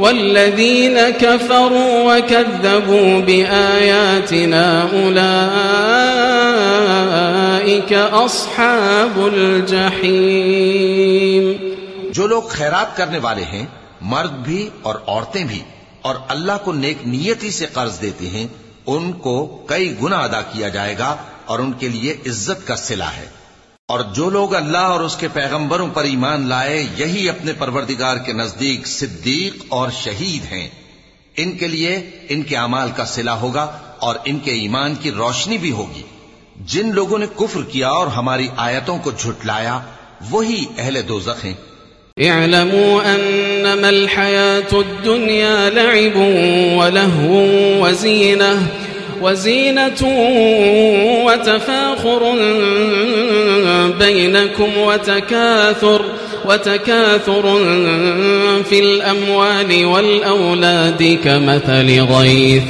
والذين كفروا وكذبوا بآياتنا أولئك أصحاب الجحيم. جو لوگ خیرات کرنے والے ہیں، مرد بھی اور عورتیں بھی، اور اللہ کو نیک نیتی سے قرض دیتے ہیں، ان کو کئی گنا ادا کیا جائے گا اور ان کے لیے عزت کا صلہ ہے۔ اور جو لوگ اللہ اور اس کے پیغمبروں پر ایمان لائے، یہی اپنے پروردگار کے نزدیک صدیق اور شہید ہیں۔ ان کے لیے ان کے اعمال کا صلہ ہوگا اور ان کے ایمان کی روشنی بھی ہوگی۔ جن لوگوں نے کفر کیا اور ہماری آیتوں کو جھٹلایا، وہی اہل دوزخ ہیں۔ اعلموا أنما الحياة الدنيا لعب ولهو وزينة وزينة وتفاخر بينكم وتكاثر وتكاثر في الأموال والأولاد كمثل غيث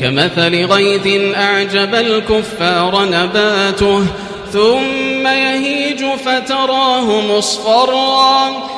كمثل غيث أعجب الكفار نباته ثم يهيج فتراه مصفرا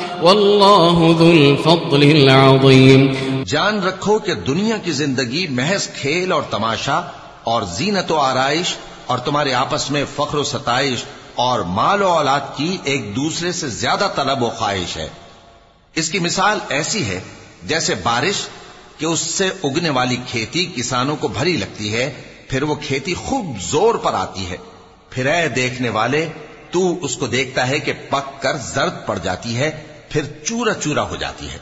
والله ذو الفضل العظيم جان رکھو کہ دنیا کی زندگی محض کھیل اور تماشا اور زینت و آرائش اور تمہارے آپس میں فخر و ستائش اور مال و اولاد کی ایک دوسرے سے زیادہ طلب و خواہش ہے۔ اس کی مثال ایسی ہے جیسے بارش کہ اس سے اگنے والی کھیتی کسانوں کو بھری لگتی ہے، پھر وہ کھیتی خوب زور پر آتی ہے۔ پھر اے دیکھنے والے، تو اس کو دیکھتا ہے کہ پک کر زرد پڑ جاتی ہے پھر چورا چورا ہو جاتی ہے۔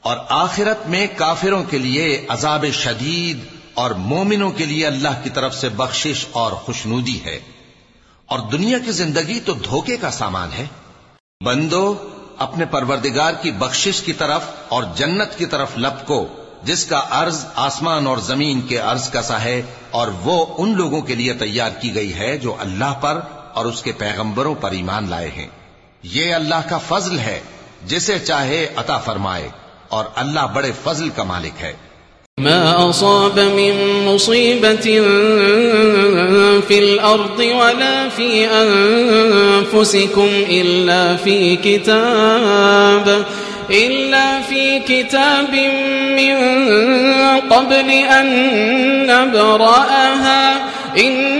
اور آخرت میں کافروں کے لیے عذاب شدید اور مومنوں کے لیے اللہ کی طرف سے بخشش اور خوشنودی ہے۔ اور دنیا کی زندگی تو دھوکے کا سامان ہے۔ بندو، اپنے پروردگار کی بخشش کی طرف اور جنت کی طرف لپ کو جس کا عرض آسمان اور زمین کے عرض کا سا ہے، اور وہ ان لوگوں کے لیے تیار کی گئی ہے جو اللہ پر اور اس کے پیغمبروں پر ایمان لائے ہیں۔ یہ اللہ کا فضل ہے۔ جسے چاہے عطا فرمائے اور اللہ بڑے فضل کا مالک ہے۔ ما أصاب من مصيبة في الأرض ولا في أنفسكم إلا في كتاب، إلا في كتاب من قبل أن نبرأها، إن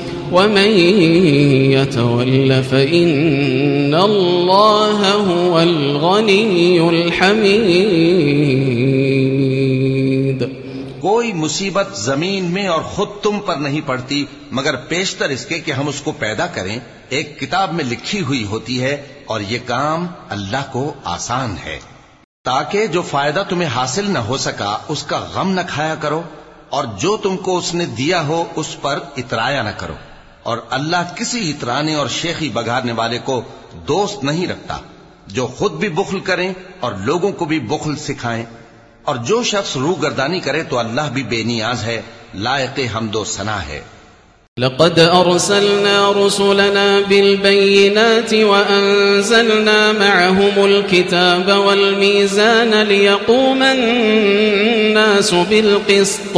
ومن يتول فإن الله هو الغني الحميد. کوئی مصیبت زمین میں اور خود تم پر نہیں پڑتی، مگر پیشتر اس کے کہ ہم اس کو پیدا کریں۔ ایک کتاب میں لکھی ہوئی ہوتی ہے اور یہ کام اللہ کو آسان ہے۔ تاکہ جو فائدہ تمہیں حاصل نہ ہو سکا، اس کا غم نہ کھایا کرو، اور جو تم کو اس نے دیا ہو، اس پر اترایا نہ کرو۔ اور اللہ کسی اترانے اور شیخی بگارنے والے کو دوست نہیں رکھتا، جو خود بھی بخل کریں اور لوگوں کو بھی بخل سکھائیں۔ اور جو شخص روح گردانی کرے تو اللہ بھی بے نیاز ہے، لائق حمد و ثنا ہے۔ لقد أرسلنا رسلنا بالبينات وأنزلنا معهم الكتاب والميزان ليقوم الناس بالقسط.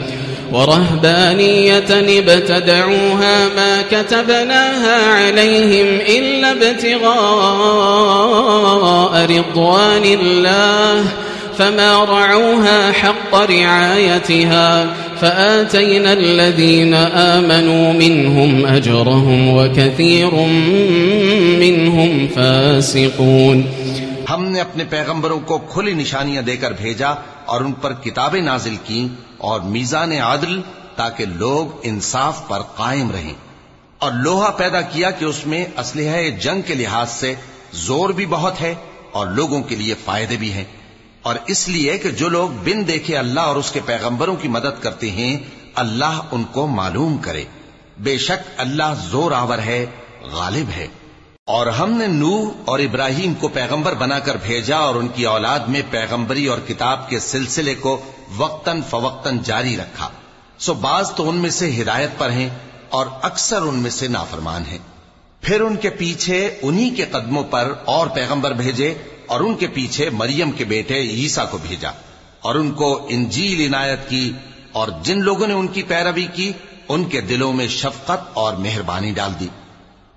ورهبانية ابتدعوها ما كتبناها عليهم إلا ابتغاء رضوان الله فما رعوها حق رعايتها فآتينا الذين آمنوا منهم أجرهم وكثير منهم فاسقون ہم نے اپنے پیغمبروں کو کھلی نشانیاں دے کر بھیجا اور ان پر کتابیں نازل کی اور میزان عادل تاکہ لوگ انصاف پر قائم رہیں۔ اور لوہا پیدا کیا کہ اس میں اسلحہ جنگ کے لحاظ سے زور بھی بہت ہے اور لوگوں کے لیے فائدے بھی ہیں۔ اور اس لیے کہ جو لوگ بن دیکھے اللہ اور اس کے پیغمبروں کی مدد کرتے ہیں، اللہ ان کو معلوم کرے۔ بے شک اللہ زور آور ہے، غالب ہے۔ اور ہم نے نوح اور ابراہیم کو پیغمبر بنا کر بھیجا اور ان کی اولاد میں پیغمبری اور کتاب کے سلسلے کو وقتاً فوقتاً جاری رکھا۔ سو بعض تو ان میں سے ہدایت پر ہیں اور اکثر ان میں سے نافرمان ہیں۔ پھر ان کے پیچھے انہی کے قدموں پر اور پیغمبر بھیجے اور ان کے پیچھے مریم کے بیٹے عیسیٰ کو بھیجا اور ان کو انجیل عنایت کی اور جن لوگوں نے ان کی پیروی کی، ان کے دلوں میں شفقت اور مہربانی ڈال دی۔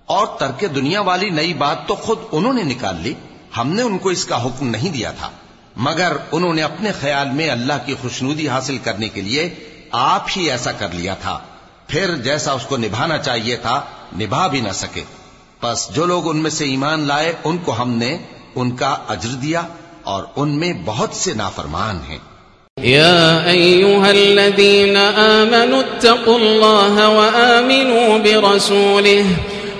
اور ترک دنیا والی نئی بات تو خود انہوں نے نکال لی۔ ہم نے ان کو اس کا حکم نہیں دیا تھا۔ مگر انہوں نے اپنے خیال میں اللہ کی خوشنودی حاصل کرنے کے لیے آپ ہی ایسا کر لیا تھا۔ پھر جیسا اس کو نبھانا چاہیے تھا، نبھا بھی نہ سکے۔ بس جو لوگ ان میں سے ایمان لائے، ان کو ہم نے ان کا اجر دیا اور ان میں بہت سے نافرمان ہیں۔ يا أيها الذين آمنوا اتقوا الله وآمنوا برسوله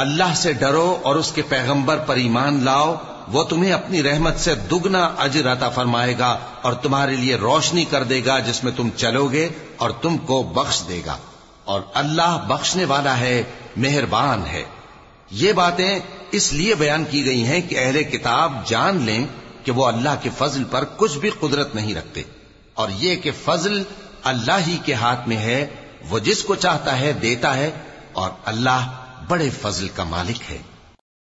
اللہ سے ڈرو اور اس کے پیغمبر پر ایمان لاؤ، وہ تمہیں اپنی رحمت سے دگنا اجر عطا فرمائے گا اور تمہارے لیے روشنی کر دے گا جس میں تم چلو گے اور تم کو بخش دے گا۔ اور اللہ بخشنے والا ہے، مہربان ہے۔ یہ باتیں اس لیے بیان کی گئی ہیں کہ اہل کتاب جان لیں کہ وہ اللہ کے فضل پر کچھ بھی قدرت نہیں رکھتے۔ اور یہ کہ فضل اللہ ہی کے ہاتھ میں ہے، وہ جس کو چاہتا ہے دیتا ہے اور اللہ بڑے فضل کا مالک ہے۔